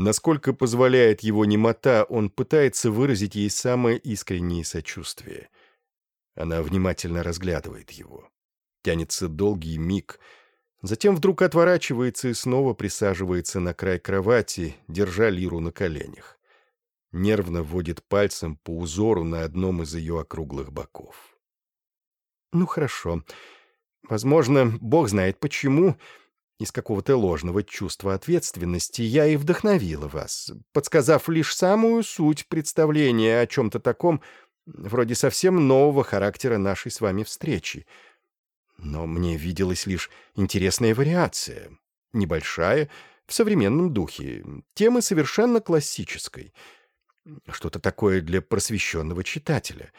Насколько позволяет его немота, он пытается выразить ей самое искреннее сочувствие. Она внимательно разглядывает его. Тянется долгий миг, затем вдруг отворачивается и снова присаживается на край кровати, держа лиру на коленях. Нервно вводит пальцем по узору на одном из ее округлых боков. «Ну хорошо. Возможно, бог знает почему, из какого-то ложного чувства ответственности я и вдохновила вас, подсказав лишь самую суть представления о чем-то таком, вроде совсем нового характера нашей с вами встречи. Но мне виделась лишь интересная вариация, небольшая, в современном духе, темы совершенно классической. Что-то такое для просвещенного читателя.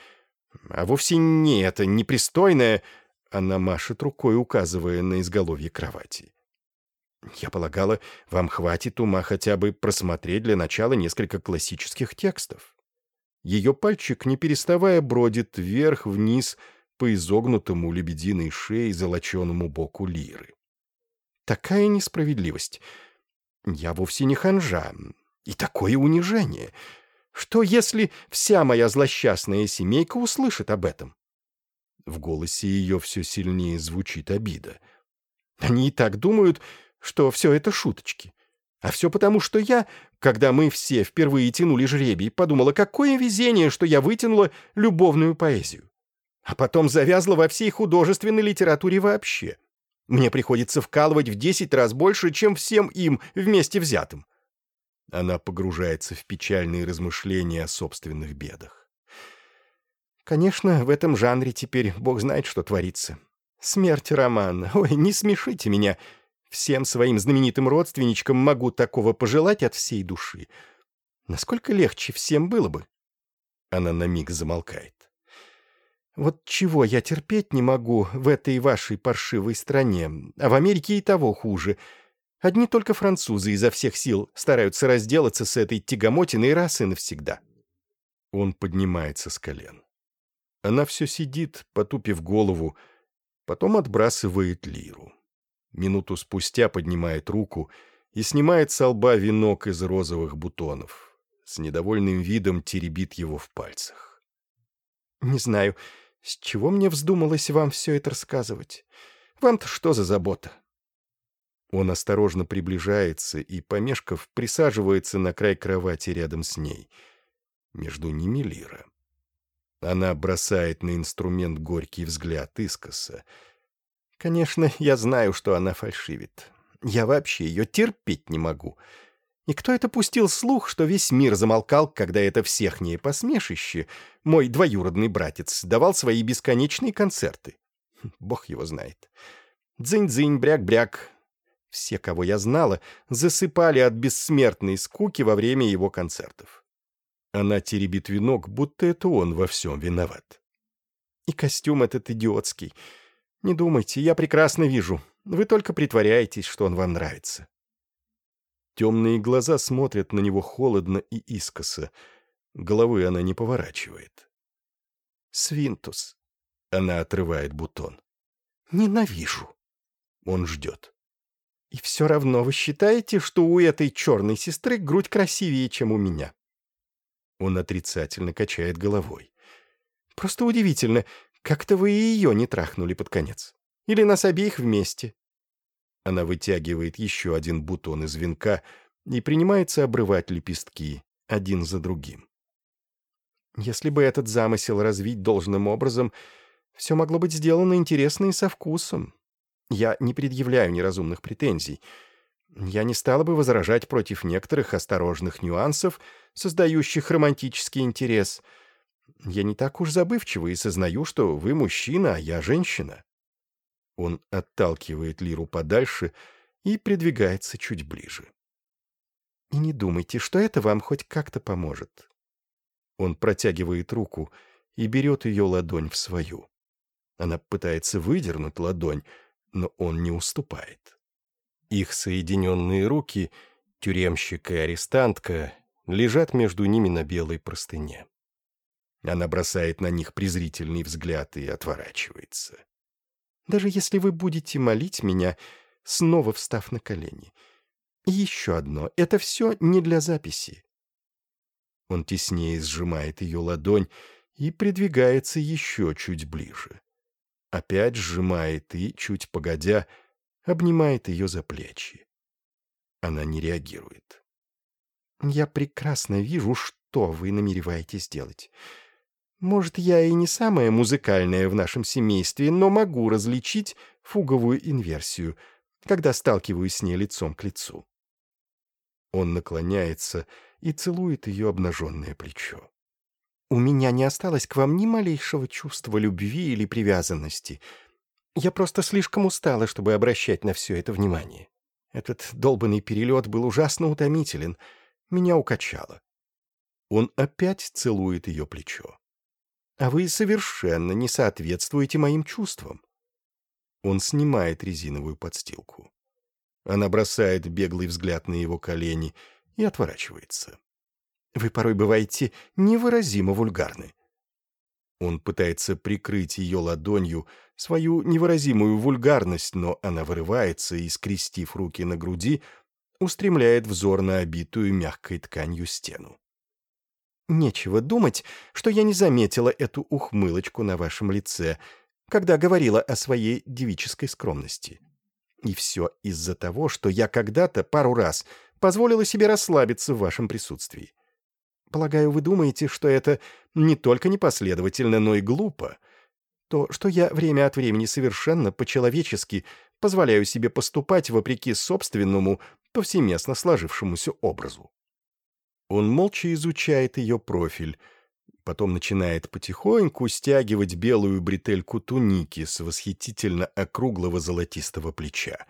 А вовсе не это непристойное... Она машет рукой, указывая на изголовье кровати. Я полагала, вам хватит ума хотя бы просмотреть для начала несколько классических текстов. Ее пальчик, не переставая, бродит вверх-вниз по изогнутому лебединой шее золоченому боку лиры. Такая несправедливость. Я вовсе не ханжа. И такое унижение. Что, если вся моя злосчастная семейка услышит об этом? В голосе ее все сильнее звучит обида. Они и так думают, что все это шуточки. А все потому, что я, когда мы все впервые тянули жребий, подумала, какое везение, что я вытянула любовную поэзию. А потом завязла во всей художественной литературе вообще. Мне приходится вкалывать в 10 раз больше, чем всем им вместе взятым. Она погружается в печальные размышления о собственных бедах. Конечно, в этом жанре теперь бог знает, что творится. Смерть романа. Ой, не смешите меня. Всем своим знаменитым родственничкам могу такого пожелать от всей души. Насколько легче всем было бы?» Она на миг замолкает. «Вот чего я терпеть не могу в этой вашей паршивой стране, а в Америке и того хуже. Одни только французы изо всех сил стараются разделаться с этой тягомотиной раз и навсегда». Он поднимается с колен. Она все сидит, потупив голову, потом отбрасывает лиру минуту спустя поднимает руку и снимает с лба венок из розовых бутонов. С недовольным видом теребит его в пальцах. «Не знаю, с чего мне вздумалось вам все это рассказывать? Вам-то что за забота?» Он осторожно приближается и, помешков, присаживается на край кровати рядом с ней. Между ними Лира. Она бросает на инструмент горький взгляд искоса — Конечно, я знаю, что она фальшивит. Я вообще ее терпеть не могу. И кто это пустил слух, что весь мир замолкал, когда это всехнее посмешище, мой двоюродный братец, давал свои бесконечные концерты? Хм, бог его знает. Дзынь-дзынь, бряк-бряк. Все, кого я знала, засыпали от бессмертной скуки во время его концертов. Она теребит венок, будто это он во всем виноват. И костюм этот идиотский — «Не думайте, я прекрасно вижу. Вы только притворяетесь, что он вам нравится». Темные глаза смотрят на него холодно и искоса. Головы она не поворачивает. «Свинтус!» — она отрывает бутон. «Ненавижу!» Он ждет. «И все равно вы считаете, что у этой черной сестры грудь красивее, чем у меня?» Он отрицательно качает головой. «Просто удивительно. Как-то вы и ее не трахнули под конец. Или нас обеих вместе». Она вытягивает еще один бутон из венка и принимается обрывать лепестки один за другим. Если бы этот замысел развить должным образом, все могло быть сделано интересно и со вкусом. Я не предъявляю неразумных претензий. Я не стала бы возражать против некоторых осторожных нюансов, создающих романтический интерес — я не так уж забывчива и сознаю, что вы мужчина, а я женщина». Он отталкивает Лиру подальше и придвигается чуть ближе. «И не думайте, что это вам хоть как-то поможет». Он протягивает руку и берет ее ладонь в свою. Она пытается выдернуть ладонь, но он не уступает. Их соединенные руки, тюремщик и арестантка, лежат между ними на белой простыне. Она бросает на них презрительный взгляд и отворачивается. «Даже если вы будете молить меня, снова встав на колени. И еще одно, это все не для записи». Он теснее сжимает ее ладонь и придвигается еще чуть ближе. Опять сжимает и, чуть погодя, обнимает ее за плечи. Она не реагирует. «Я прекрасно вижу, что вы намереваетесь делать. Может, я и не самая музыкальная в нашем семействе, но могу различить фуговую инверсию, когда сталкиваюсь с ней лицом к лицу. Он наклоняется и целует ее обнаженное плечо. «У меня не осталось к вам ни малейшего чувства любви или привязанности. Я просто слишком устала, чтобы обращать на все это внимание. Этот долбанный перелет был ужасно утомителен. Меня укачало». Он опять целует ее плечо а вы совершенно не соответствуете моим чувствам». Он снимает резиновую подстилку. Она бросает беглый взгляд на его колени и отворачивается. «Вы порой бываете невыразимо вульгарны». Он пытается прикрыть ее ладонью, свою невыразимую вульгарность, но она вырывается и, скрестив руки на груди, устремляет взор на обитую мягкой тканью стену. Нечего думать, что я не заметила эту ухмылочку на вашем лице, когда говорила о своей девической скромности. И все из-за того, что я когда-то пару раз позволила себе расслабиться в вашем присутствии. Полагаю, вы думаете, что это не только непоследовательно, но и глупо. То, что я время от времени совершенно по-человечески позволяю себе поступать вопреки собственному, повсеместно сложившемуся образу. Он молча изучает ее профиль, потом начинает потихоньку стягивать белую бретельку туники с восхитительно округлого золотистого плеча.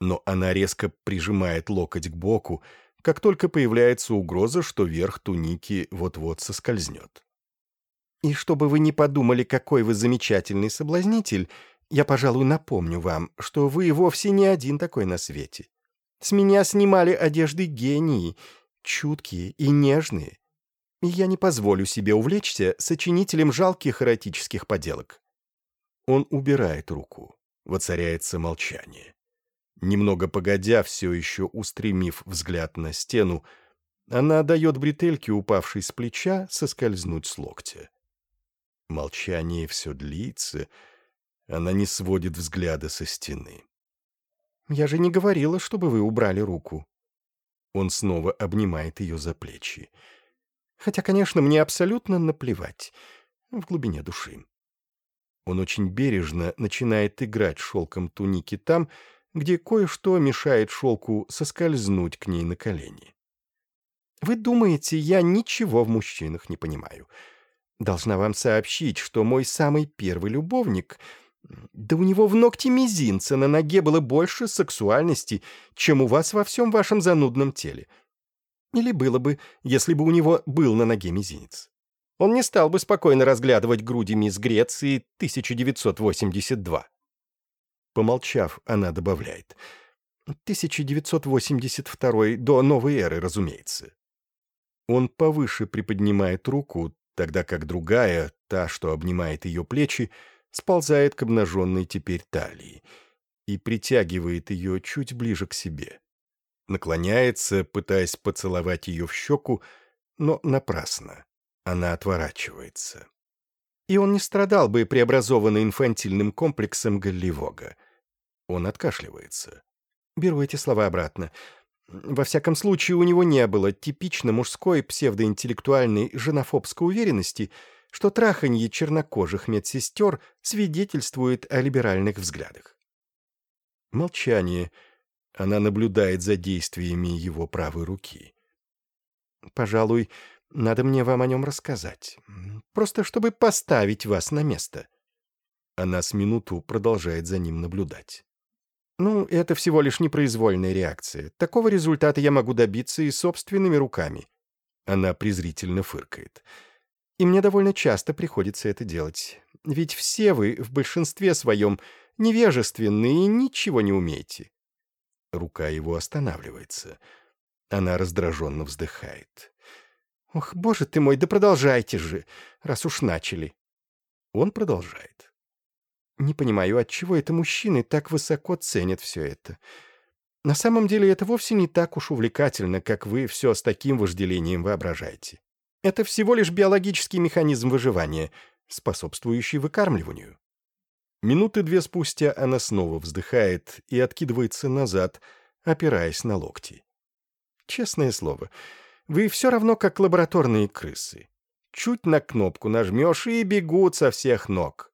Но она резко прижимает локоть к боку, как только появляется угроза, что верх туники вот-вот соскользнет. «И чтобы вы не подумали, какой вы замечательный соблазнитель, я, пожалуй, напомню вам, что вы вовсе не один такой на свете. С меня снимали одежды гении, чуткие и нежные. И я не позволю себе увлечься сочинителем жалких эротических поделок. Он убирает руку. Воцаряется молчание. Немного погодя, все еще устремив взгляд на стену, она дает бретельке, упавшей с плеча, соскользнуть с локтя. Молчание все длится, она не сводит взгляда со стены. «Я же не говорила, чтобы вы убрали руку», он снова обнимает ее за плечи. Хотя, конечно, мне абсолютно наплевать. В глубине души. Он очень бережно начинает играть шелком туники там, где кое-что мешает шелку соскользнуть к ней на колени. «Вы думаете, я ничего в мужчинах не понимаю. Должна вам сообщить, что мой самый первый любовник да у него в ногте мизинца на ноге было больше сексуальности, чем у вас во всем вашем занудном теле. Или было бы, если бы у него был на ноге мизинец. Он не стал бы спокойно разглядывать груди мисс Греции 1982. Помолчав, она добавляет. 1982 до новой эры, разумеется. Он повыше приподнимает руку, тогда как другая, та, что обнимает ее плечи, сползает к обнаженной теперь талии и притягивает ее чуть ближе к себе. Наклоняется, пытаясь поцеловать ее в щеку, но напрасно. Она отворачивается. И он не страдал бы преобразованный инфантильным комплексом Голливога. Он откашливается. Беру эти слова обратно. Во всяком случае, у него не было типично мужской псевдоинтеллектуальной женофобской уверенности — что траханье чернокожих медсестер свидетельствует о либеральных взглядах. Молчание. Она наблюдает за действиями его правой руки. «Пожалуй, надо мне вам о нем рассказать. Просто чтобы поставить вас на место». Она с минуту продолжает за ним наблюдать. «Ну, это всего лишь непроизвольная реакция. Такого результата я могу добиться и собственными руками». Она презрительно фыркает. «Пожалуй, и мне довольно часто приходится это делать. Ведь все вы в большинстве своем невежественны и ничего не умеете. Рука его останавливается. Она раздраженно вздыхает. «Ох, боже ты мой, да продолжайте же, раз уж начали!» Он продолжает. «Не понимаю, отчего это мужчины так высоко ценят все это. На самом деле это вовсе не так уж увлекательно, как вы все с таким вожделением воображаете. Это всего лишь биологический механизм выживания, способствующий выкармливанию. Минуты две спустя она снова вздыхает и откидывается назад, опираясь на локти. Честное слово, вы все равно как лабораторные крысы. Чуть на кнопку нажмешь и бегут со всех ног.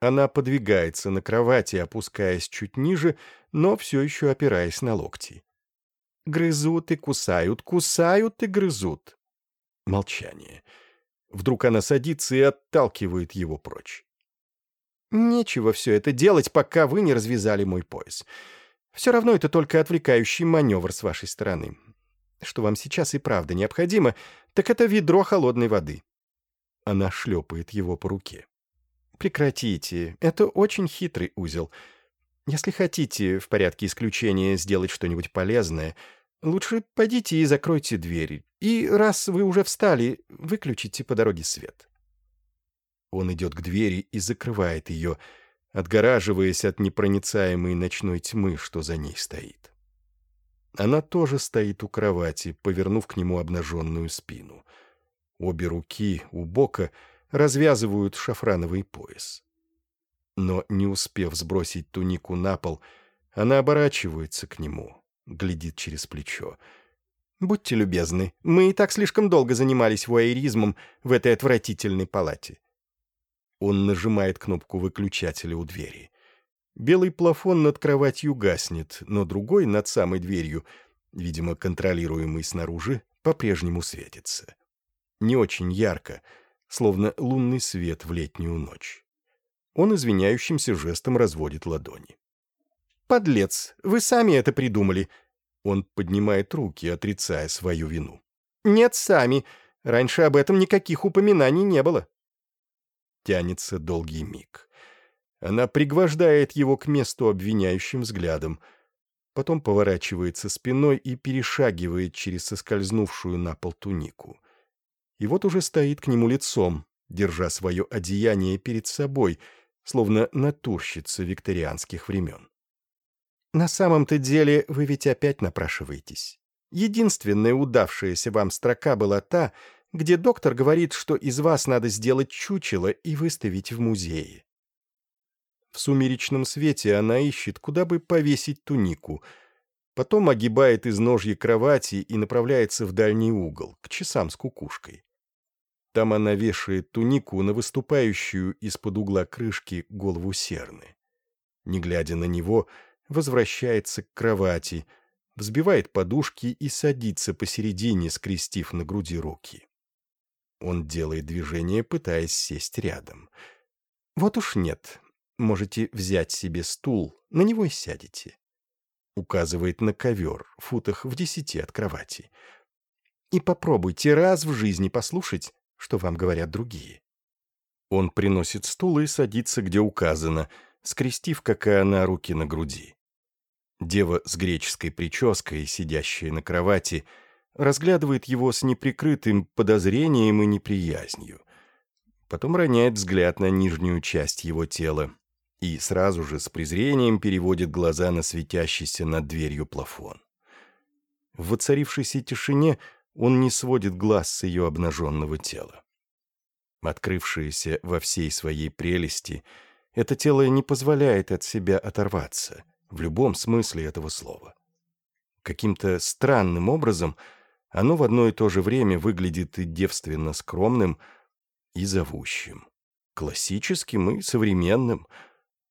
Она подвигается на кровати, опускаясь чуть ниже, но все еще опираясь на локти. Грызут и кусают, кусают и грызут. Молчание. Вдруг она садится и отталкивает его прочь. «Нечего все это делать, пока вы не развязали мой пояс. Все равно это только отвлекающий маневр с вашей стороны. Что вам сейчас и правда необходимо, так это ведро холодной воды». Она шлепает его по руке. «Прекратите. Это очень хитрый узел. Если хотите, в порядке исключения, сделать что-нибудь полезное, Лучше пойдите и закройте двери. И раз вы уже встали, выключите по дороге свет. Он идет к двери и закрывает ее, отгораживаясь от непроницаемой ночной тьмы, что за ней стоит. Она тоже стоит у кровати, повернув к нему обнаженную спину. Обе руки у бока развязывают шафрановый пояс. Но, не успев сбросить тунику на пол, она оборачивается к нему — Глядит через плечо. «Будьте любезны, мы и так слишком долго занимались вуайеризмом в этой отвратительной палате». Он нажимает кнопку выключателя у двери. Белый плафон над кроватью гаснет, но другой над самой дверью, видимо, контролируемый снаружи, по-прежнему светится. Не очень ярко, словно лунный свет в летнюю ночь. Он извиняющимся жестом разводит ладони подлец, вы сами это придумали». Он поднимает руки, отрицая свою вину. «Нет, сами. Раньше об этом никаких упоминаний не было». Тянется долгий миг. Она пригвождает его к месту обвиняющим взглядом, потом поворачивается спиной и перешагивает через соскользнувшую на пол тунику. И вот уже стоит к нему лицом, держа свое одеяние перед собой, словно натурщица викторианских времен. На самом-то деле вы ведь опять напрашиваетесь. Единственная удавшаяся вам строка была та, где доктор говорит, что из вас надо сделать чучело и выставить в музее. В сумеречном свете она ищет, куда бы повесить тунику, потом огибает изножье кровати и направляется в дальний угол, к часам с кукушкой. Там она вешает тунику на выступающую из-под угла крышки голову серны. Не глядя на него, возвращается к кровати, взбивает подушки и садится посередине, скрестив на груди руки. Он делает движение, пытаясь сесть рядом. «Вот уж нет. Можете взять себе стул, на него и сядете». Указывает на ковер, футах в десяти от кровати. «И попробуйте раз в жизни послушать, что вам говорят другие». Он приносит стул и садится, где указано, скрестив, какая она, руки на груди. Дева с греческой прической, сидящая на кровати, разглядывает его с неприкрытым подозрением и неприязнью. Потом роняет взгляд на нижнюю часть его тела и сразу же с презрением переводит глаза на светящийся над дверью плафон. В воцарившейся тишине он не сводит глаз с ее обнаженного тела. Открывшееся во всей своей прелести, это тело не позволяет от себя оторваться — в любом смысле этого слова. Каким-то странным образом оно в одно и то же время выглядит и девственно скромным, и зовущим, классическим и современным,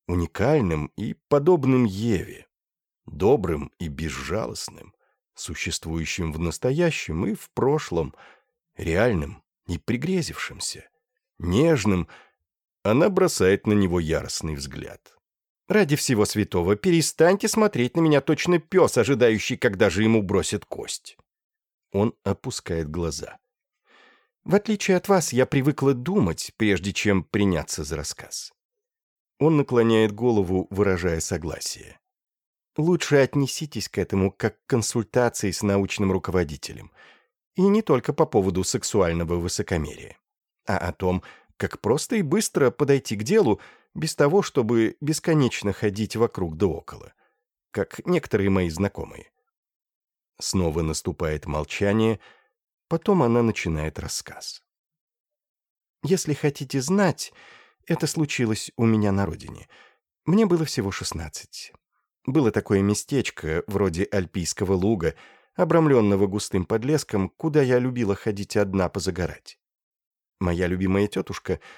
уникальным и подобным Еве, добрым и безжалостным, существующим в настоящем и в прошлом, реальным и пригрезившимся, нежным, она бросает на него яростный взгляд. Ради всего святого, перестаньте смотреть на меня точно пес, ожидающий, когда же ему бросит кость. Он опускает глаза. В отличие от вас, я привыкла думать, прежде чем приняться за рассказ. Он наклоняет голову, выражая согласие. Лучше отнеситесь к этому как к консультации с научным руководителем. И не только по поводу сексуального высокомерия, а о том, как просто и быстро подойти к делу, без того, чтобы бесконечно ходить вокруг да около, как некоторые мои знакомые. Снова наступает молчание, потом она начинает рассказ. «Если хотите знать, это случилось у меня на родине. Мне было всего 16. Было такое местечко, вроде Альпийского луга, обрамленного густым подлеском, куда я любила ходить одна позагорать. Моя любимая тетушка —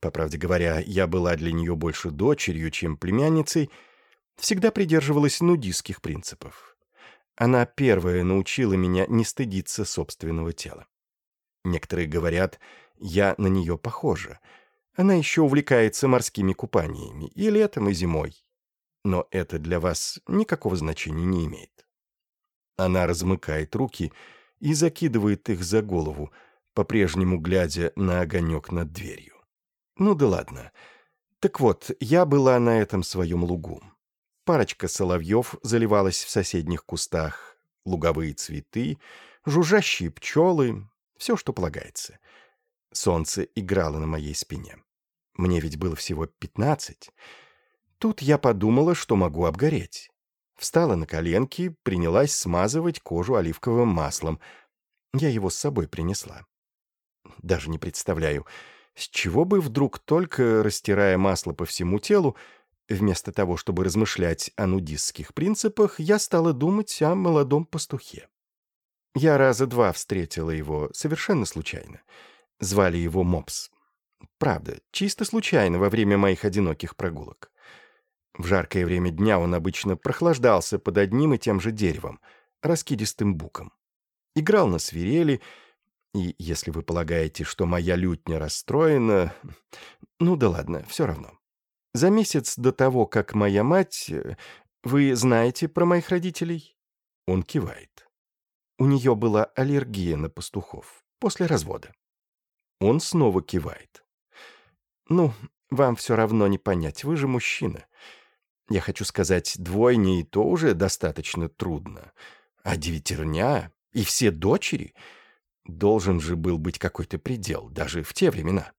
по правде говоря, я была для нее больше дочерью, чем племянницей, всегда придерживалась нудистских принципов. Она первая научила меня не стыдиться собственного тела. Некоторые говорят, я на нее похожа. Она еще увлекается морскими купаниями и летом, и зимой. Но это для вас никакого значения не имеет. Она размыкает руки и закидывает их за голову, по-прежнему глядя на огонек над дверью. Ну да ладно. Так вот, я была на этом своем лугу. Парочка соловьев заливалась в соседних кустах, луговые цветы, жужжащие пчелы, все, что полагается. Солнце играло на моей спине. Мне ведь было всего пятнадцать. Тут я подумала, что могу обгореть. Встала на коленки, принялась смазывать кожу оливковым маслом. Я его с собой принесла. Даже не представляю, с чего бы вдруг только, растирая масло по всему телу, вместо того, чтобы размышлять о нудистских принципах, я стала думать о молодом пастухе. Я раза два встретила его, совершенно случайно. Звали его Мопс. Правда, чисто случайно во время моих одиноких прогулок. В жаркое время дня он обычно прохлаждался под одним и тем же деревом, раскидистым буком. Играл на свирели, и если вы полагаете, что моя лютня расстроена... Ну да ладно, все равно. За месяц до того, как моя мать... Э, вы знаете про моих родителей?» Он кивает. У нее была аллергия на пастухов после развода. Он снова кивает. «Ну, вам все равно не понять, вы же мужчина. Я хочу сказать, двойни и то уже достаточно трудно. А девятерня и все дочери...» Должен же был быть какой-то предел, даже в те времена.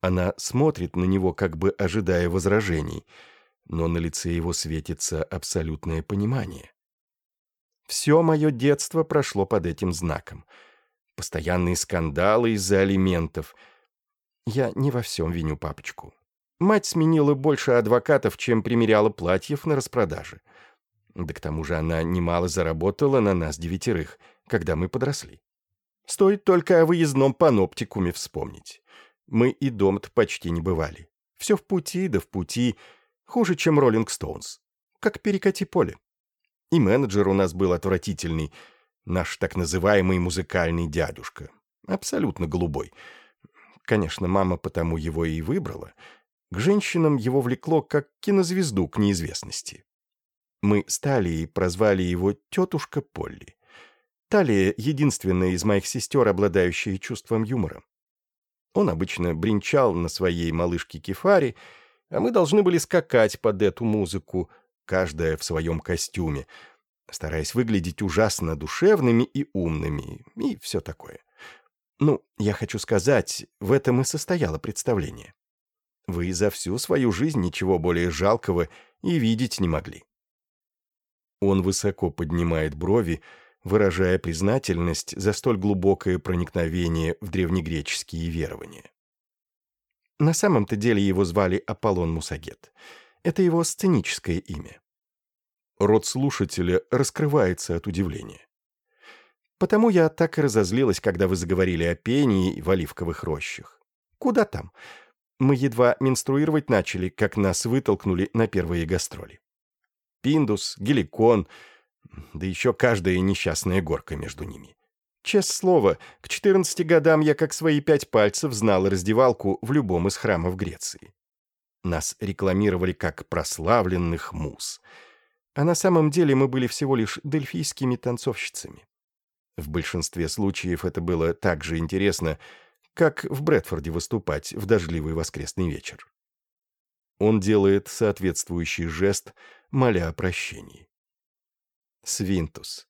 Она смотрит на него, как бы ожидая возражений, но на лице его светится абсолютное понимание. Все мое детство прошло под этим знаком. Постоянные скандалы из-за алиментов. Я не во всем виню папочку. Мать сменила больше адвокатов, чем примеряла платьев на распродаже. Да к тому же она немало заработала на нас девятерых, когда мы подросли. Стоит только о выездном паноптикуме вспомнить. Мы и дом-то почти не бывали. Все в пути, да в пути. Хуже, чем Роллинг Стоунс. Как перекати поле. И менеджер у нас был отвратительный. Наш так называемый музыкальный дядюшка. Абсолютно голубой. Конечно, мама потому его и выбрала. К женщинам его влекло, как кинозвезду к неизвестности. Мы стали и прозвали его «тетушка Полли». Талия — единственная из моих сестер, обладающая чувством юмора. Он обычно бренчал на своей малышке Кефари, а мы должны были скакать под эту музыку, каждая в своем костюме, стараясь выглядеть ужасно душевными и умными, и все такое. Ну, я хочу сказать, в этом и состояло представление. Вы за всю свою жизнь ничего более жалкого и видеть не могли. Он высоко поднимает брови, выражая признательность за столь глубокое проникновение в древнегреческие верования. На самом-то деле его звали Аполлон Мусагет. Это его сценическое имя. Рот слушателя раскрывается от удивления. Потому я так и разозлилась, когда вы заговорили о пении в оливковых рощах. Куда там? Мы едва менструировать начали, как нас вытолкнули на первые гастроли. Пиндус, Геликон — да еще каждая несчастная горка между ними. Честное слово, к 14 годам я как свои пять пальцев знал раздевалку в любом из храмов Греции. Нас рекламировали как прославленных мус. А на самом деле мы были всего лишь дельфийскими танцовщицами. В большинстве случаев это было так же интересно, как в Брэдфорде выступать в дождливый воскресный вечер. Он делает соответствующий жест, моля о прощении. Свинтус.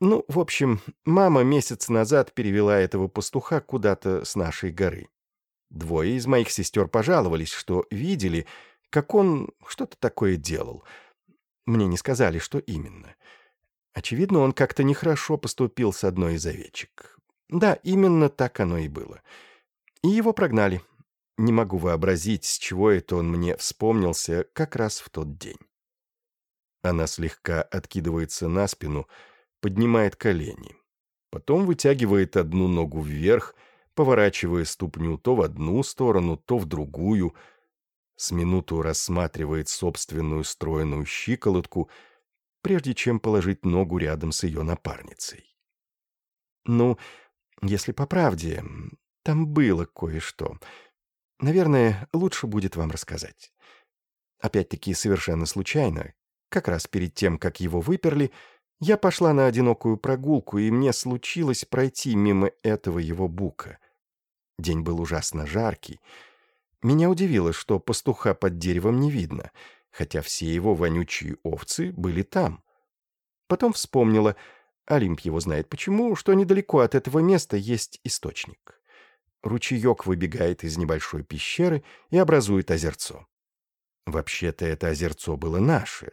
Ну, в общем, мама месяц назад перевела этого пастуха куда-то с нашей горы. Двое из моих сестер пожаловались, что видели, как он что-то такое делал. Мне не сказали, что именно. Очевидно, он как-то нехорошо поступил с одной из овечек. Да, именно так оно и было. И его прогнали. Не могу вообразить, с чего это он мне вспомнился как раз в тот день. Она слегка откидывается на спину, поднимает колени. Потом вытягивает одну ногу вверх, поворачивая ступню то в одну сторону, то в другую. С минуту рассматривает собственную стройную щиколотку, прежде чем положить ногу рядом с ее напарницей. «Ну, если по правде, там было кое-что. Наверное, лучше будет вам рассказать. Опять-таки, совершенно случайно, как раз перед тем, как его выперли, я пошла на одинокую прогулку, и мне случилось пройти мимо этого его бука. День был ужасно жаркий. Меня удивило, что пастуха под деревом не видно, хотя все его вонючие овцы были там. Потом вспомнила, Олимп его знает почему, что недалеко от этого места есть источник. Ручеек выбегает из небольшой пещеры и образует озерцо. Вообще-то это озерцо было наше.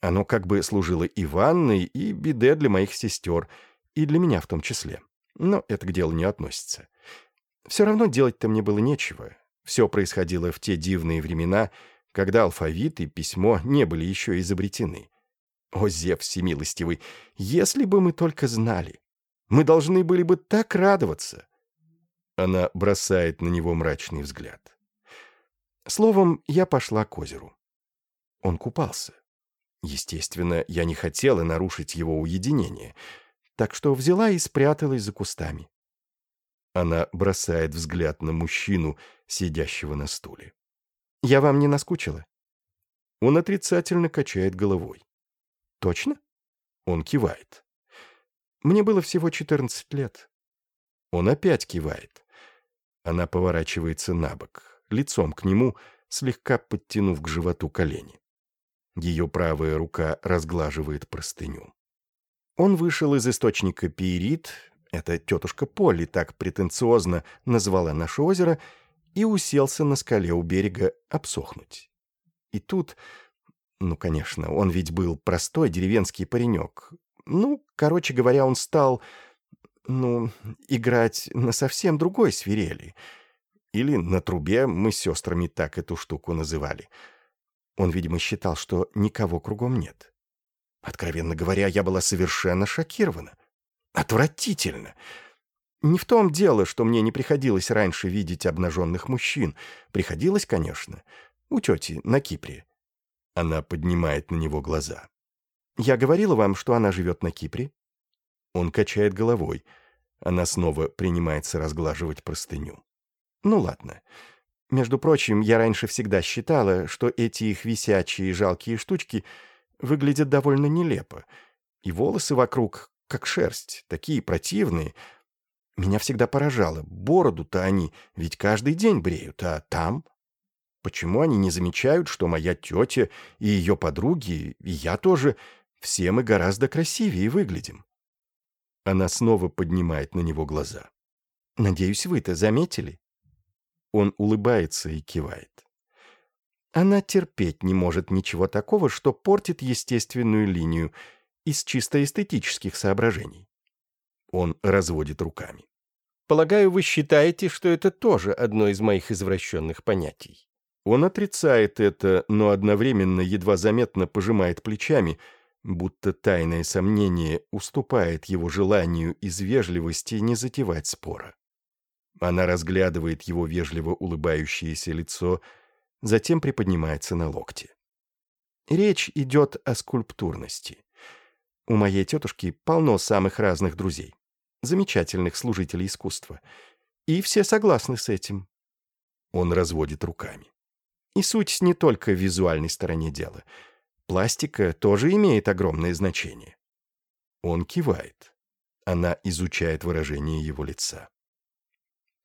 Оно как бы служило и ванной, и биде для моих сестер, и для меня в том числе. Но это к делу не относится. Все равно делать-то мне было нечего. Все происходило в те дивные времена, когда алфавит и письмо не были еще изобретены. О, Зев всемилостивый, если бы мы только знали! Мы должны были бы так радоваться!» Она бросает на него мрачный взгляд. Словом, я пошла к озеру. Он купался. Естественно, я не хотела нарушить его уединение, так что взяла и спряталась за кустами. Она бросает взгляд на мужчину, сидящего на стуле. «Я вам не наскучила?» Он отрицательно качает головой. «Точно?» Он кивает. «Мне было всего 14 лет». Он опять кивает. Она поворачивается на бок лицом к нему, слегка подтянув к животу колени. Ее правая рука разглаживает простыню. Он вышел из источника Пиерит, это тетушка Полли так претенциозно назвала наше озеро, и уселся на скале у берега обсохнуть. И тут, ну, конечно, он ведь был простой деревенский паренек. Ну, короче говоря, он стал, ну, играть на совсем другой свирели — или на трубе, мы с сестрами так эту штуку называли. Он, видимо, считал, что никого кругом нет. Откровенно говоря, я была совершенно шокирована. Отвратительно. Не в том дело, что мне не приходилось раньше видеть обнаженных мужчин. Приходилось, конечно. У тети на Кипре. Она поднимает на него глаза. «Я говорила вам, что она живет на Кипре?» Он качает головой. Она снова принимается разглаживать простыню. Ну ладно. Между прочим, я раньше всегда считала, что эти их висячие жалкие штучки выглядят довольно нелепо. И волосы вокруг, как шерсть, такие противные. Меня всегда поражало, бороду-то они ведь каждый день бреют, а там... Почему они не замечают, что моя тетя и ее подруги, и я тоже, все мы гораздо красивее выглядим? Она снова поднимает на него глаза. «Надеюсь, вы-то заметили?» Он улыбается и кивает. Она терпеть не может ничего такого, что портит естественную линию из чисто эстетических соображений. Он разводит руками. «Полагаю, вы считаете, что это тоже одно из моих извращенных понятий?» Он отрицает это, но одновременно едва заметно пожимает плечами, будто тайное сомнение уступает его желанию из вежливости не затевать спора. Она разглядывает его вежливо улыбающееся лицо, затем приподнимается на локте. Речь идет о скульптурности. У моей тетушки полно самых разных друзей, замечательных служителей искусства. И все согласны с этим. Он разводит руками. И суть не только в визуальной стороне дела. Пластика тоже имеет огромное значение. Он кивает. Она изучает выражение его лица.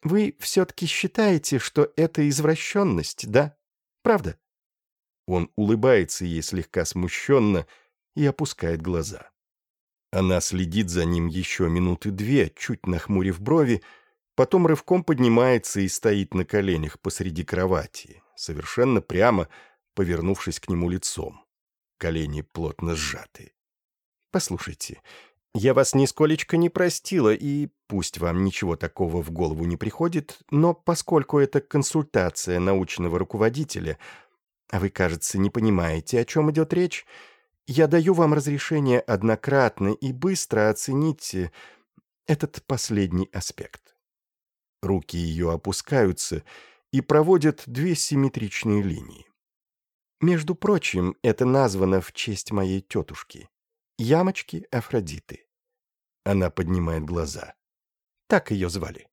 Вы все-таки считаете, что это извращенность, да? Правда?» Он улыбается ей слегка смущенно и опускает глаза. Она следит за ним еще минуты две, чуть нахмурив брови, потом рывком поднимается и стоит на коленях посреди кровати, совершенно прямо, повернувшись к нему лицом. Колени плотно сжаты. «Послушайте, я вас нисколечко не простила, и пусть вам ничего такого в голову не приходит, но поскольку это консультация научного руководителя, а вы, кажется, не понимаете, о чем идет речь, я даю вам разрешение однократно и быстро оценить э, этот последний аспект. Руки ее опускаются и проводят две симметричные линии. Между прочим, это названо в честь моей тетушки. Ямочки Афродиты. Она поднимает глаза. Так ее звали.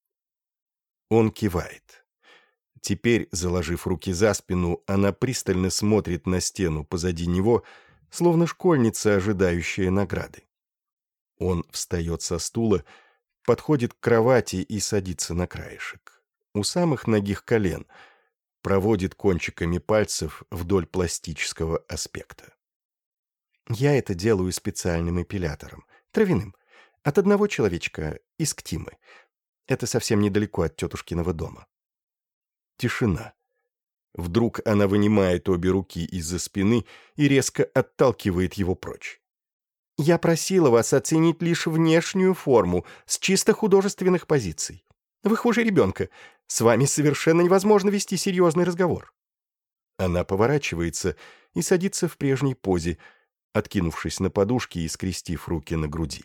Он кивает. Теперь, заложив руки за спину, она пристально смотрит на стену позади него, словно школьница, ожидающая награды. Он встает со стула, подходит к кровати и садится на краешек. У самых ногих колен проводит кончиками пальцев вдоль пластического аспекта. Я это делаю специальным эпилятором, травяным, от одного человечка, из Ктимы. Это совсем недалеко от тетушкиного дома. Тишина. Вдруг она вынимает обе руки из-за спины и резко отталкивает его прочь. «Я просила вас оценить лишь внешнюю форму, с чисто художественных позиций. Вы хуже ребенка. С вами совершенно невозможно вести серьезный разговор». Она поворачивается и садится в прежней позе, откинувшись на подушке и скрестив руки на груди.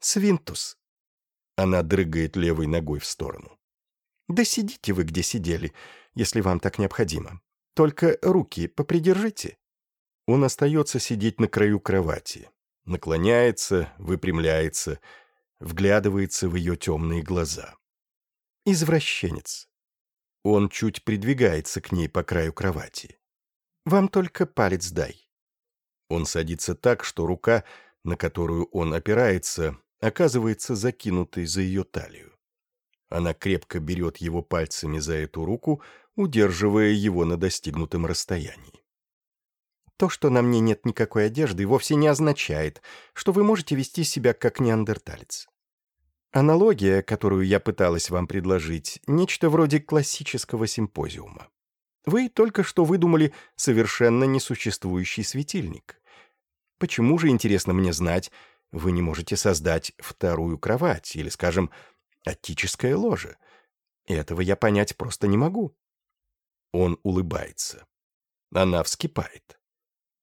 «Свинтус!» Она дрыгает левой ногой в сторону. «Да сидите вы, где сидели, если вам так необходимо. Только руки попридержите». Он остается сидеть на краю кровати. Наклоняется, выпрямляется, вглядывается в ее темные глаза. «Извращенец». Он чуть придвигается к ней по краю кровати. «Вам только палец дай». Он садится так, что рука, на которую он опирается, оказывается закинутой за ее талию. Она крепко берет его пальцами за эту руку, удерживая его на достигнутом расстоянии. «То, что на мне нет никакой одежды, вовсе не означает, что вы можете вести себя как неандерталец. Аналогия, которую я пыталась вам предложить, нечто вроде классического симпозиума. Вы только что выдумали совершенно несуществующий светильник. Почему же, интересно мне знать, вы не можете создать вторую кровать или, скажем, оттическое ложе? Этого я понять просто не могу». Он улыбается. Она вскипает.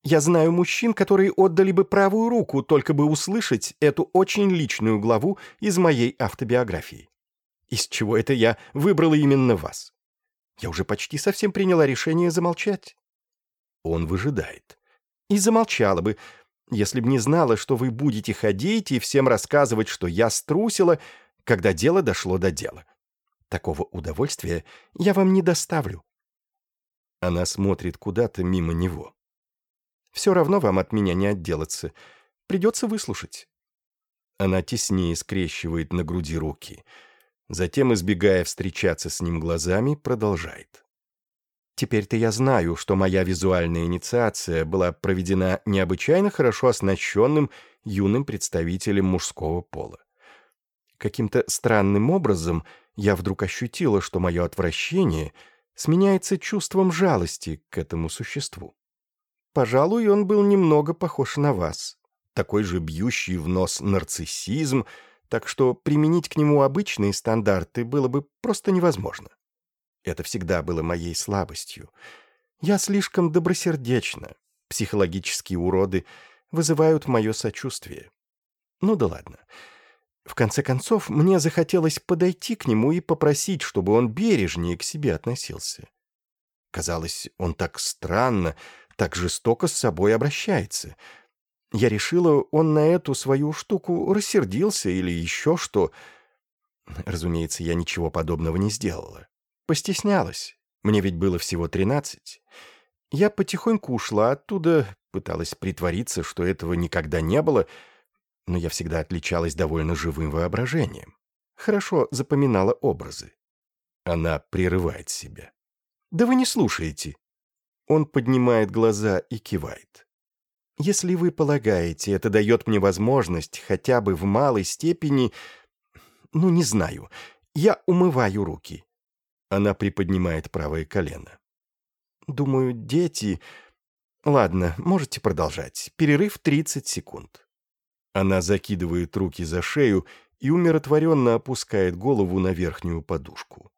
Я знаю мужчин, которые отдали бы правую руку, только бы услышать эту очень личную главу из моей автобиографии. Из чего это я выбрала именно вас? Я уже почти совсем приняла решение замолчать. Он выжидает. И замолчала бы, если б не знала, что вы будете ходить и всем рассказывать, что я струсила, когда дело дошло до дела. Такого удовольствия я вам не доставлю». Она смотрит куда-то мимо него. «Все равно вам от меня не отделаться. Придется выслушать». Она теснее скрещивает на груди руки. Затем, избегая встречаться с ним глазами, продолжает. Теперь-то я знаю, что моя визуальная инициация была проведена необычайно хорошо оснащенным юным представителем мужского пола. Каким-то странным образом я вдруг ощутила, что мое отвращение сменяется чувством жалости к этому существу. Пожалуй, он был немного похож на вас. Такой же бьющий в нос нарциссизм, так что применить к нему обычные стандарты было бы просто невозможно. Это всегда было моей слабостью. Я слишком добросердечна. Психологические уроды вызывают мое сочувствие. Ну да ладно. В конце концов, мне захотелось подойти к нему и попросить, чтобы он бережнее к себе относился. Казалось, он так странно, так жестоко с собой обращается. Я решила, он на эту свою штуку рассердился или еще что. Разумеется, я ничего подобного не сделала. Постеснялась. Мне ведь было всего тринадцать. Я потихоньку ушла оттуда, пыталась притвориться, что этого никогда не было, но я всегда отличалась довольно живым воображением. Хорошо запоминала образы. Она прерывает себя. «Да вы не слушаете!» Он поднимает глаза и кивает. «Если вы полагаете, это дает мне возможность хотя бы в малой степени... Ну, не знаю. Я умываю руки. Она приподнимает правое колено. «Думаю, дети...» «Ладно, можете продолжать. Перерыв 30 секунд». Она закидывает руки за шею и умиротворенно опускает голову на верхнюю подушку.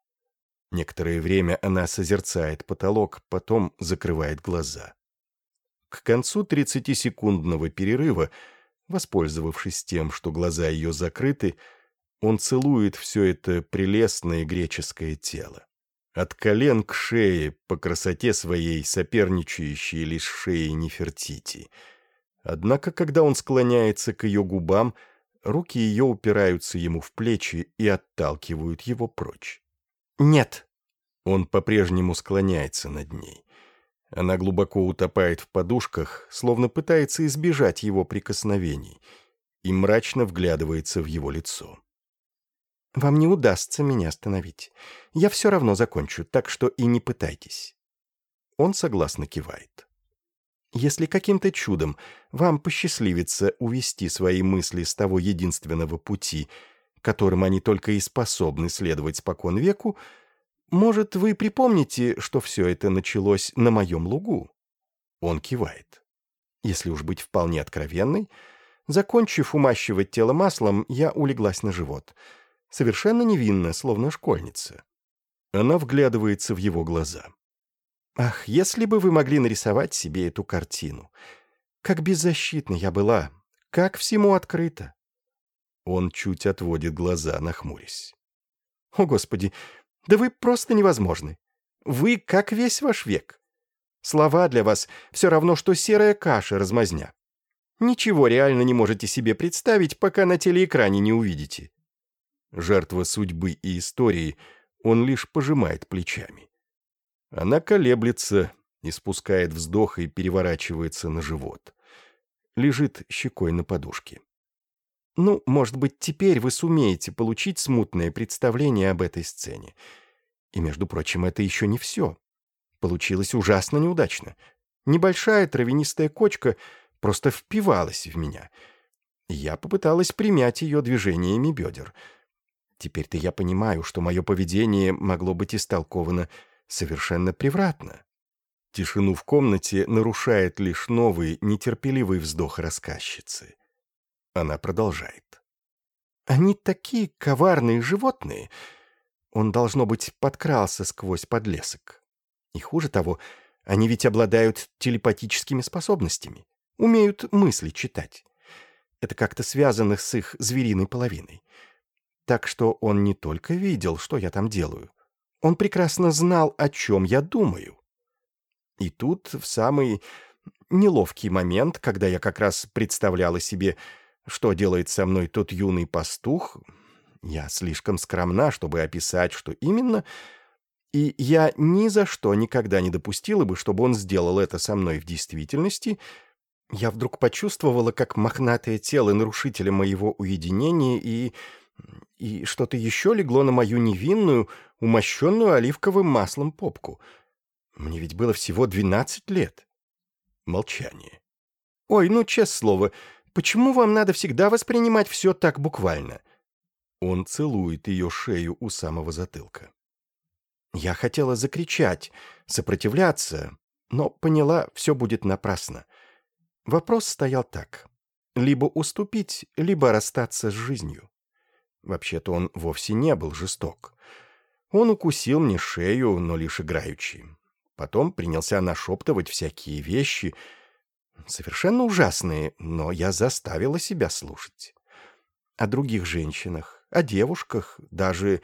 Некоторое время она созерцает потолок, потом закрывает глаза. К концу 30-секундного перерыва, воспользовавшись тем, что глаза ее закрыты, он целует все это прелестное греческое тело. От колен к шее, по красоте своей соперничающей лишь шее Нефертити. Однако, когда он склоняется к ее губам, руки ее упираются ему в плечи и отталкивают его прочь. «Нет!» Он по-прежнему склоняется над ней. Она глубоко утопает в подушках, словно пытается избежать его прикосновений, и мрачно вглядывается в его лицо. Вам не удастся меня остановить. Я все равно закончу, так что и не пытайтесь». Он согласно кивает. Если каким-то чудом вам посчастливится увести свои мысли с того единственного пути, которым они только и способны следовать спокон веку, может, вы припомните, что все это началось на моем лугу?» Он кивает. «Если уж быть вполне откровенной, закончив умащивать тело маслом, я улеглась на живот» совершенно невинно, словно школьница. Она вглядывается в его глаза. «Ах, если бы вы могли нарисовать себе эту картину! Как беззащитна я была! Как всему открыто!» Он чуть отводит глаза, нахмурясь. «О, Господи! Да вы просто невозможны! Вы как весь ваш век! Слова для вас все равно, что серая каша размазня. Ничего реально не можете себе представить, пока на телеэкране не увидите жертва судьбы и истории, он лишь пожимает плечами. Она колеблется, испускает вздох и переворачивается на живот. Лежит щекой на подушке. «Ну, может быть, теперь вы сумеете получить смутное представление об этой сцене. И, между прочим, это еще не все. Получилось ужасно неудачно. Небольшая травянистая кочка просто впивалась в меня. Я попыталась примять ее движениями бедер — Теперь-то я понимаю, что мое поведение могло быть истолковано совершенно превратно. Тишину в комнате нарушает лишь новый, нетерпеливый вздох рассказчицы. Она продолжает. «Они такие коварные животные!» Он, должно быть, подкрался сквозь подлесок. И хуже того, они ведь обладают телепатическими способностями, умеют мысли читать. Это как-то связано с их звериной половиной. Так что он не только видел, что я там делаю, он прекрасно знал, о чем я думаю. И тут, в самый неловкий момент, когда я как раз представляла себе, что делает со мной тот юный пастух, я слишком скромна, чтобы описать, что именно, и я ни за что никогда не допустила бы, чтобы он сделал это со мной в действительности, я вдруг почувствовала, как мохнатое тело нарушителя моего уединения и и что-то еще легло на мою невинную, умощенную оливковым маслом попку. Мне ведь было всего двенадцать лет. Молчание. «Ой, ну, честное слово, почему вам надо всегда воспринимать все так буквально?» Он целует ее шею у самого затылка. Я хотела закричать, сопротивляться, но поняла, все будет напрасно. Вопрос стоял так. Либо уступить, либо расстаться с жизнью. Вообще-то он вовсе не был жесток. Он укусил мне шею, но лишь играючи. Потом принялся нашептывать всякие вещи, совершенно ужасные, но я заставила себя слушать. О других женщинах, о девушках, даже...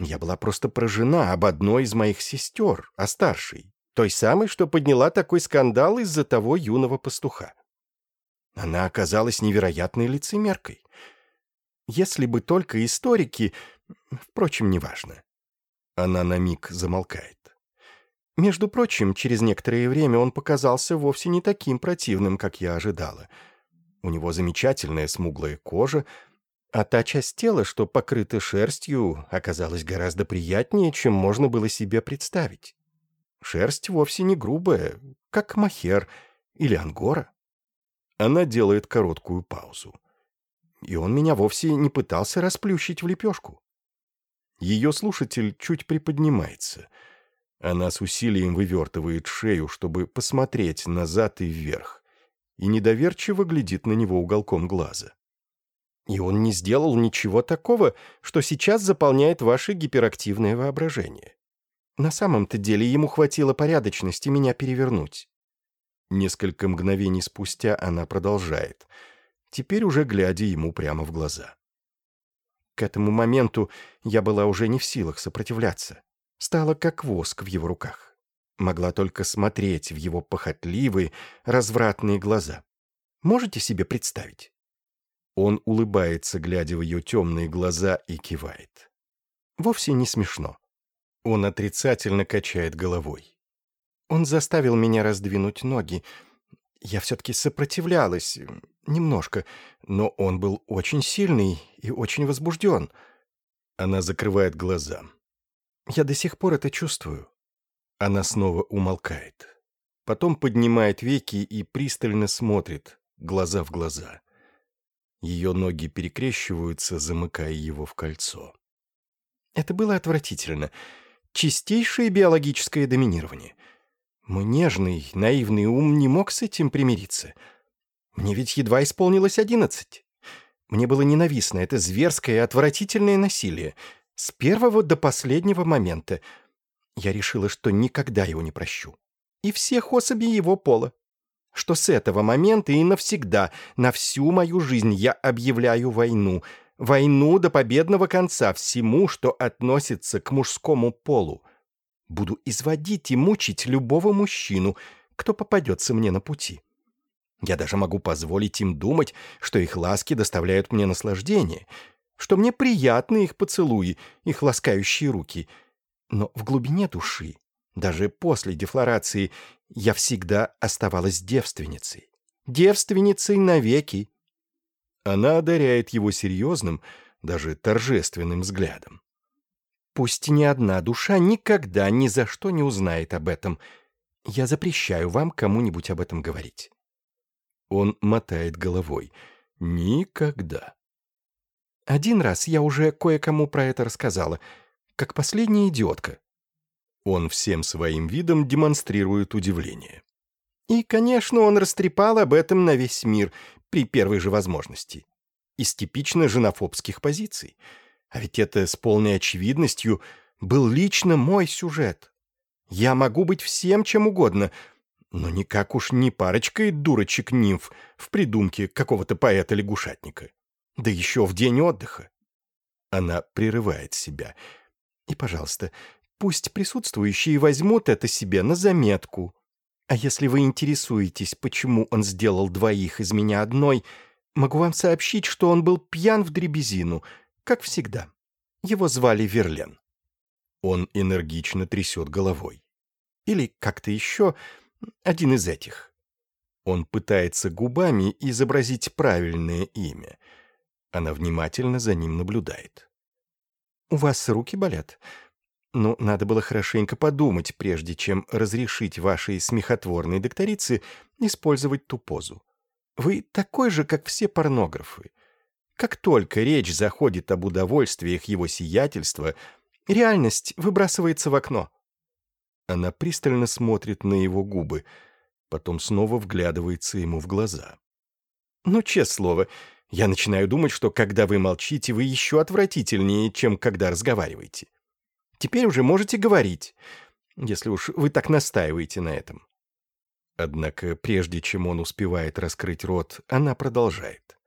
Я была просто поражена об одной из моих сестер, о старшей, той самой, что подняла такой скандал из-за того юного пастуха. Она оказалась невероятной лицемеркой — если бы только историки... Впрочем, неважно. Она на миг замолкает. Между прочим, через некоторое время он показался вовсе не таким противным, как я ожидала. У него замечательная смуглая кожа, а та часть тела, что покрыта шерстью, оказалась гораздо приятнее, чем можно было себе представить. Шерсть вовсе не грубая, как махер или ангора. Она делает короткую паузу и он меня вовсе не пытался расплющить в лепешку. Ее слушатель чуть приподнимается. Она с усилием вывертывает шею, чтобы посмотреть назад и вверх, и недоверчиво глядит на него уголком глаза. И он не сделал ничего такого, что сейчас заполняет ваше гиперактивное воображение. На самом-то деле ему хватило порядочности меня перевернуть. Несколько мгновений спустя она продолжает — теперь уже глядя ему прямо в глаза. К этому моменту я была уже не в силах сопротивляться. Стала как воск в его руках. Могла только смотреть в его похотливые, развратные глаза. Можете себе представить? Он улыбается, глядя в ее темные глаза, и кивает. Вовсе не смешно. Он отрицательно качает головой. Он заставил меня раздвинуть ноги, я все-таки сопротивлялась, немножко, но он был очень сильный и очень возбужден. Она закрывает глаза. Я до сих пор это чувствую. Она снова умолкает. Потом поднимает веки и пристально смотрит, глаза в глаза. Ее ноги перекрещиваются, замыкая его в кольцо. Это было отвратительно. Чистейшее биологическое доминирование. Мой нежный, наивный ум не мог с этим примириться. Мне ведь едва исполнилось одиннадцать. Мне было ненавистно это зверское, и отвратительное насилие. С первого до последнего момента. Я решила, что никогда его не прощу. И всех особей его пола. Что с этого момента и навсегда, на всю мою жизнь я объявляю войну. Войну до победного конца всему, что относится к мужскому полу. Буду изводить и мучить любого мужчину, кто попадется мне на пути. Я даже могу позволить им думать, что их ласки доставляют мне наслаждение, что мне приятны их поцелуи, их ласкающие руки. Но в глубине души, даже после дефлорации, я всегда оставалась девственницей. Девственницей навеки. Она одаряет его серьезным, даже торжественным взглядом. Пусть ни одна душа никогда ни за что не узнает об этом. Я запрещаю вам кому-нибудь об этом говорить». Он мотает головой. «Никогда». «Один раз я уже кое-кому про это рассказала, как последняя идиотка». Он всем своим видом демонстрирует удивление. И, конечно, он растрепал об этом на весь мир при первой же возможности. Из типично женофобских позиций – а ведь это с полной очевидностью был лично мой сюжет. Я могу быть всем чем угодно, но никак уж не парочкой дурочек-нимф в придумке какого-то поэта-лягушатника. Да еще в день отдыха. Она прерывает себя. И, пожалуйста, пусть присутствующие возьмут это себе на заметку. А если вы интересуетесь, почему он сделал двоих из меня одной, могу вам сообщить, что он был пьян в дребезину — как всегда. Его звали Верлен. Он энергично трясет головой. Или как-то еще один из этих. Он пытается губами изобразить правильное имя. Она внимательно за ним наблюдает. «У вас руки болят? Но надо было хорошенько подумать, прежде чем разрешить вашей смехотворной докторице использовать ту позу. Вы такой же, как все порнографы. Как только речь заходит об удовольствиях его сиятельства, реальность выбрасывается в окно. Она пристально смотрит на его губы, потом снова вглядывается ему в глаза. «Ну, честное слово, я начинаю думать, что когда вы молчите, вы еще отвратительнее, чем когда разговариваете. Теперь уже можете говорить, если уж вы так настаиваете на этом». Однако, прежде чем он успевает раскрыть рот, она продолжает.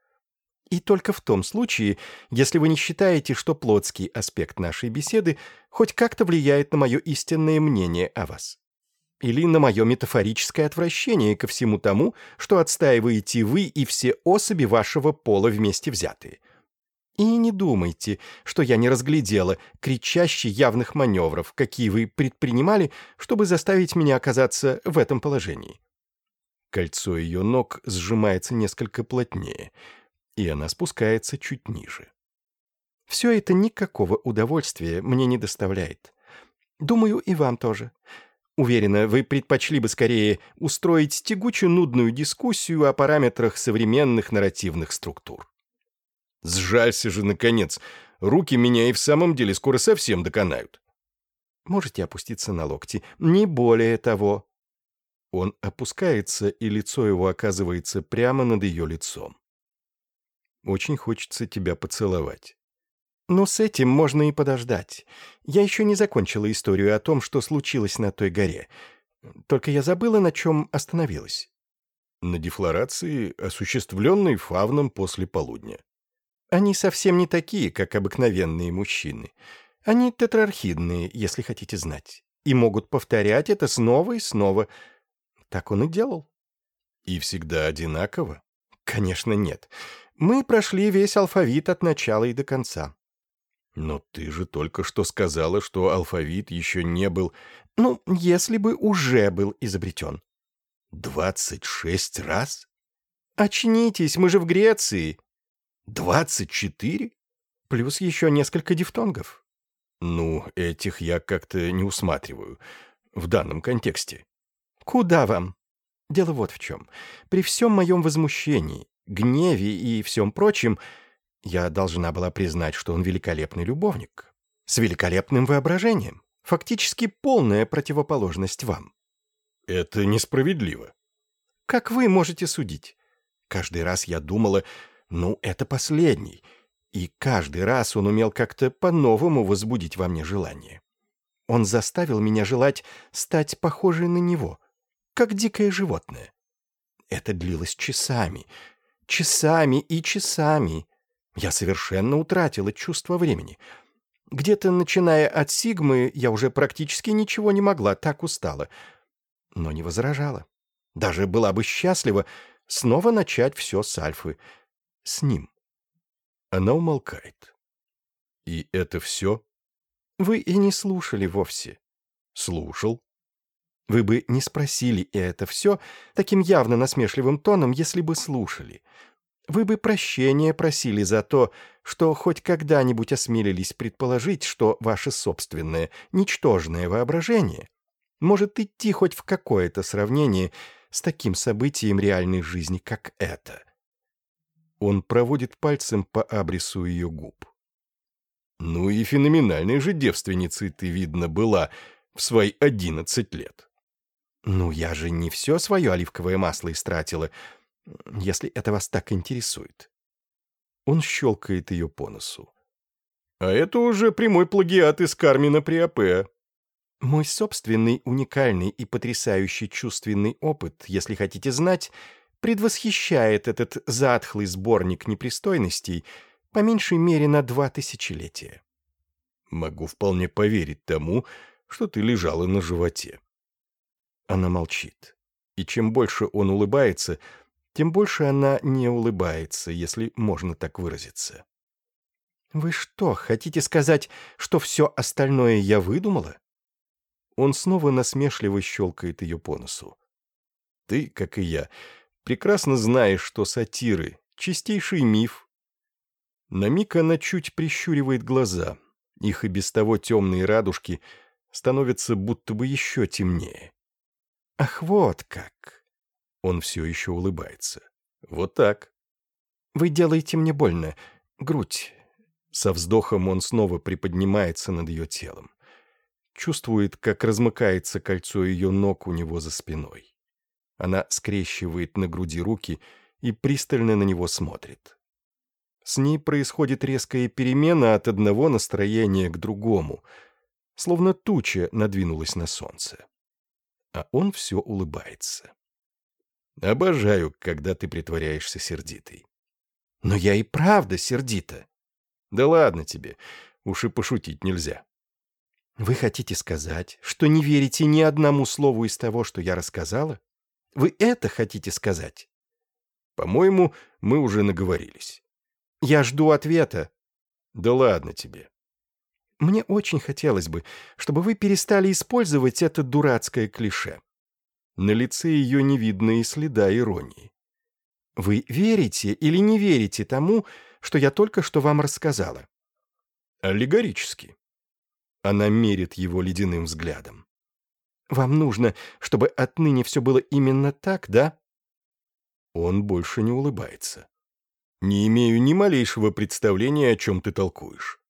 И только в том случае, если вы не считаете, что плотский аспект нашей беседы хоть как-то влияет на мое истинное мнение о вас. Или на мое метафорическое отвращение ко всему тому, что отстаиваете вы и все особи вашего пола вместе взятые. И не думайте, что я не разглядела кричащие явных маневров, какие вы предпринимали, чтобы заставить меня оказаться в этом положении. Кольцо ее ног сжимается несколько плотнее — и она спускается чуть ниже. Все это никакого удовольствия мне не доставляет. Думаю, и вам тоже. Уверена, вы предпочли бы скорее устроить тягучую нудную дискуссию о параметрах современных нарративных структур. Сжалься же, наконец. Руки меня и в самом деле скоро совсем доконают. Можете опуститься на локти. Не более того. Он опускается, и лицо его оказывается прямо над ее лицом. Очень хочется тебя поцеловать. Но с этим можно и подождать. Я еще не закончила историю о том, что случилось на той горе. Только я забыла, на чем остановилась. На дефлорации, осуществленной фавном после полудня. Они совсем не такие, как обыкновенные мужчины. Они тетрархидные, если хотите знать. И могут повторять это снова и снова. Так он и делал. И всегда одинаково? Конечно, нет. Мы прошли весь алфавит от начала и до конца. Но ты же только что сказала, что алфавит еще не был... Ну, если бы уже был изобретен. Двадцать шесть раз? Очнитесь, мы же в Греции. Двадцать четыре? Плюс еще несколько дифтонгов. Ну, этих я как-то не усматриваю. В данном контексте. Куда вам? Дело вот в чем. При всем моем возмущении гневе и всем прочем, я должна была признать, что он великолепный любовник. С великолепным воображением. Фактически полная противоположность вам. Это несправедливо. Как вы можете судить? Каждый раз я думала, ну, это последний. И каждый раз он умел как-то по-новому возбудить во мне желание. Он заставил меня желать стать похожей на него, как дикое животное. Это длилось часами — часами и часами. Я совершенно утратила чувство времени. Где-то, начиная от Сигмы, я уже практически ничего не могла, так устала. Но не возражала. Даже была бы счастлива снова начать все с Альфы. С ним. Она умолкает. «И это все?» «Вы и не слушали вовсе». «Слушал. Вы бы не спросили и это все таким явно насмешливым тоном, если бы слушали. Вы бы прощения просили за то, что хоть когда-нибудь осмелились предположить, что ваше собственное, ничтожное воображение может идти хоть в какое-то сравнение с таким событием реальной жизни, как это. Он проводит пальцем по абрису ее губ. «Ну и феноменальной же девственницей ты, видно, была в свои одиннадцать лет». «Ну, я же не все свое оливковое масло истратила, если это вас так интересует». Он щелкает ее по носу. «А это уже прямой плагиат из Кармина Приапе». «Мой собственный уникальный и потрясающий чувственный опыт, если хотите знать, предвосхищает этот затхлый сборник непристойностей по меньшей мере на два тысячелетия». «Могу вполне поверить тому, что ты лежала на животе», она молчит. И чем больше он улыбается, тем больше она не улыбается, если можно так выразиться. «Вы что, хотите сказать, что все остальное я выдумала?» Он снова насмешливо щелкает ее по носу. «Ты, как и я, прекрасно знаешь, что сатиры — чистейший миф». На миг она чуть прищуривает глаза. Их и без того темные радужки становятся будто бы еще темнее. Ах, вот как!» Он все еще улыбается. «Вот так». «Вы делаете мне больно. Грудь». Со вздохом он снова приподнимается над ее телом. Чувствует, как размыкается кольцо ее ног у него за спиной. Она скрещивает на груди руки и пристально на него смотрит. С ней происходит резкая перемена от одного настроения к другому, словно туча надвинулась на солнце а он все улыбается. «Обожаю, когда ты притворяешься сердитой». «Но я и правда сердита». «Да ладно тебе, уж и пошутить нельзя». «Вы хотите сказать, что не верите ни одному слову из того, что я рассказала? Вы это хотите сказать?» «По-моему, мы уже наговорились». «Я жду ответа». «Да ладно тебе». Мне очень хотелось бы, чтобы вы перестали использовать это дурацкое клише». На лице ее не видно и следа иронии. «Вы верите или не верите тому, что я только что вам рассказала?» «Аллегорически». Она мерит его ледяным взглядом. «Вам нужно, чтобы отныне все было именно так, да?» Он больше не улыбается. «Не имею ни малейшего представления, о чем ты толкуешь».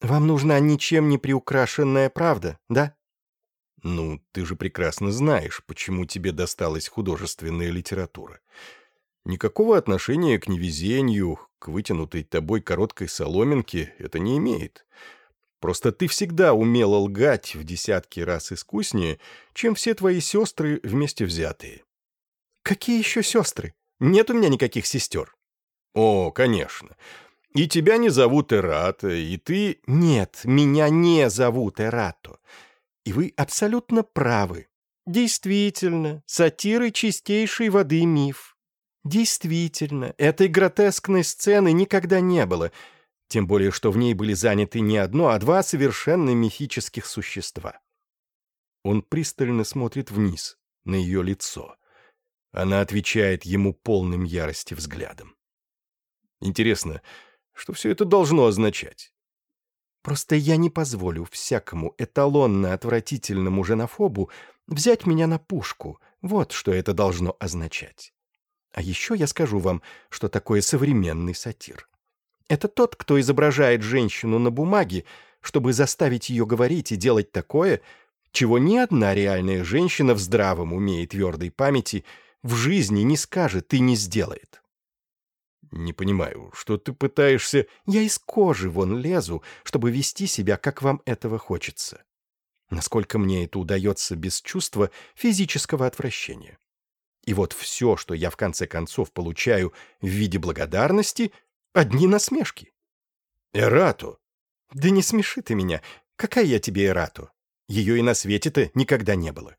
Вам нужна ничем не приукрашенная правда, да? Ну, ты же прекрасно знаешь, почему тебе досталась художественная литература. Никакого отношения к невезению, к вытянутой тобой короткой соломинке это не имеет. Просто ты всегда умела лгать в десятки раз искуснее, чем все твои сестры вместе взятые. Какие еще сестры? Нет у меня никаких сестер. О, конечно. И тебя не зовут Эрата, и ты...» «Нет, меня не зовут Эрато. И вы абсолютно правы. Действительно, сатиры чистейшей воды миф. Действительно, этой гротескной сцены никогда не было, тем более что в ней были заняты не одно, а два совершенно мифических существа». Он пристально смотрит вниз, на ее лицо. Она отвечает ему полным ярости взглядом. «Интересно, — что все это должно означать? Просто я не позволю всякому эталонно отвратительному женофобу взять меня на пушку. Вот что это должно означать. А еще я скажу вам, что такое современный сатир. Это тот, кто изображает женщину на бумаге, чтобы заставить ее говорить и делать такое, чего ни одна реальная женщина в здравом уме и твердой памяти в жизни не скажет и не сделает. «Не понимаю, что ты пытаешься...» «Я из кожи вон лезу, чтобы вести себя, как вам этого хочется». Насколько мне это удается без чувства физического отвращения. И вот все, что я в конце концов получаю в виде благодарности, одни насмешки. «Эрату!» «Да не смеши ты меня. Какая я тебе Эрату? Ее и на свете-то никогда не было.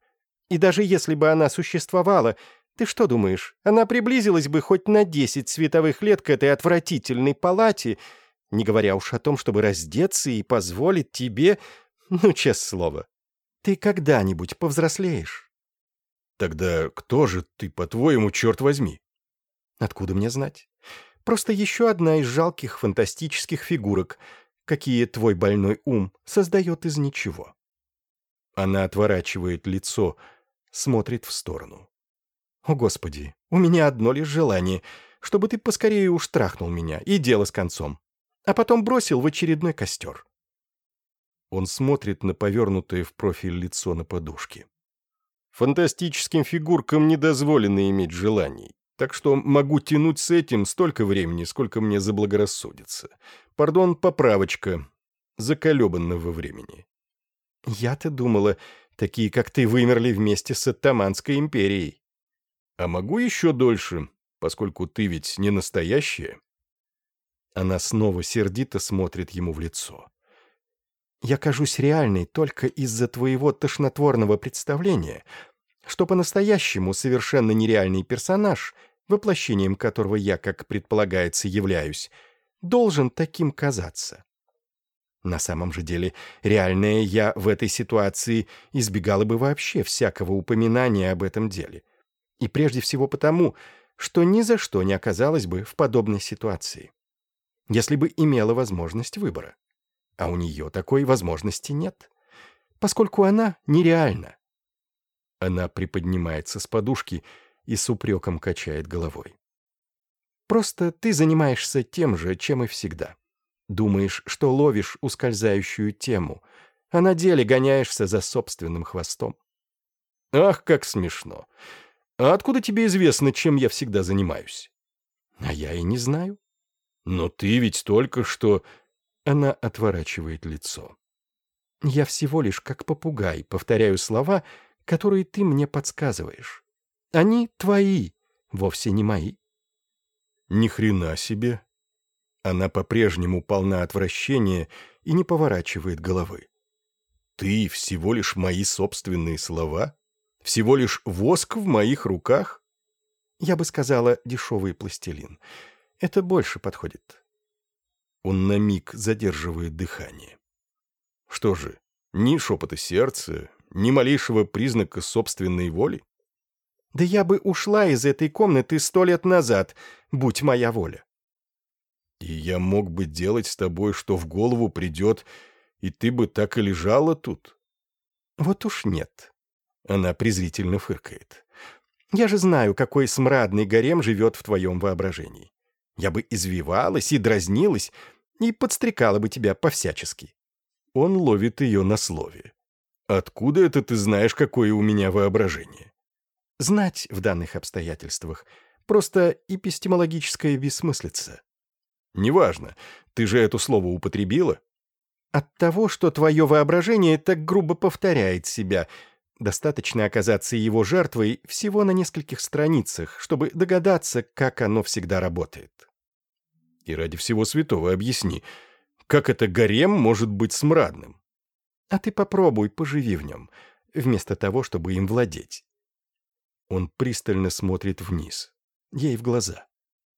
И даже если бы она существовала, ты что думаешь, она приблизилась бы хоть на 10 световых лет к этой отвратительной палате, не говоря уж о том, чтобы раздеться и позволить тебе... Ну, честное слово, ты когда-нибудь повзрослеешь. Тогда кто же ты, по-твоему, черт возьми? Откуда мне знать? Просто еще одна из жалких фантастических фигурок, какие твой больной ум создает из ничего. Она отворачивает лицо, смотрит в сторону. О, Господи, у меня одно лишь желание, чтобы ты поскорее уж трахнул меня, и дело с концом. А потом бросил в очередной костер. Он смотрит на повернутое в профиль лицо на подушке. Фантастическим фигуркам не дозволено иметь желаний, так что могу тянуть с этим столько времени, сколько мне заблагорассудится. Пардон, поправочка. Заколебанного времени. Я-то думала, такие, как ты, вымерли вместе с Оттаманской империей. А могу еще дольше, поскольку ты ведь не настоящая?» Она снова сердито смотрит ему в лицо. «Я кажусь реальной только из-за твоего тошнотворного представления, что по-настоящему совершенно нереальный персонаж, воплощением которого я, как предполагается, являюсь, должен таким казаться». На самом же деле, реальное я в этой ситуации избегала бы вообще всякого упоминания об этом деле. И прежде всего потому, что ни за что не оказалась бы в подобной ситуации, если бы имела возможность выбора. А у нее такой возможности нет, поскольку она нереальна. Она приподнимается с подушки и с упреком качает головой. «Просто ты занимаешься тем же, чем и всегда. Думаешь, что ловишь ускользающую тему, а на деле гоняешься за собственным хвостом». «Ах, как смешно! А откуда тебе известно, чем я всегда занимаюсь?» «А я и не знаю». «Но ты ведь только что...» Она отворачивает лицо. «Я всего лишь как попугай повторяю слова, которые ты мне подсказываешь. Они твои, вовсе не мои». «Ни хрена себе!» Она по-прежнему полна отвращения и не поворачивает головы. «Ты всего лишь мои собственные слова?» Всего лишь воск в моих руках? Я бы сказала, дешевый пластилин. Это больше подходит. Он на миг задерживает дыхание. Что же, ни шепота сердца, ни малейшего признака собственной воли? Да я бы ушла из этой комнаты сто лет назад, будь моя воля. И я мог бы делать с тобой, что в голову придет, и ты бы так и лежала тут. Вот уж нет, она презрительно фыркает. «Я же знаю, какой смрадный гарем живет в твоем воображении. Я бы извивалась и дразнилась, и подстрекала бы тебя по-всячески». Он ловит ее на слове. «Откуда это ты знаешь, какое у меня воображение?» «Знать в данных обстоятельствах. Просто эпистемологическая бессмыслица». «Неважно. Ты же это слово употребила?» «От того, что твое воображение так грубо повторяет себя», Достаточно оказаться его жертвой всего на нескольких страницах, чтобы догадаться, как оно всегда работает. И ради всего святого объясни, как это гарем может быть смрадным? А ты попробуй, поживи в нем, вместо того, чтобы им владеть. Он пристально смотрит вниз, ей в глаза.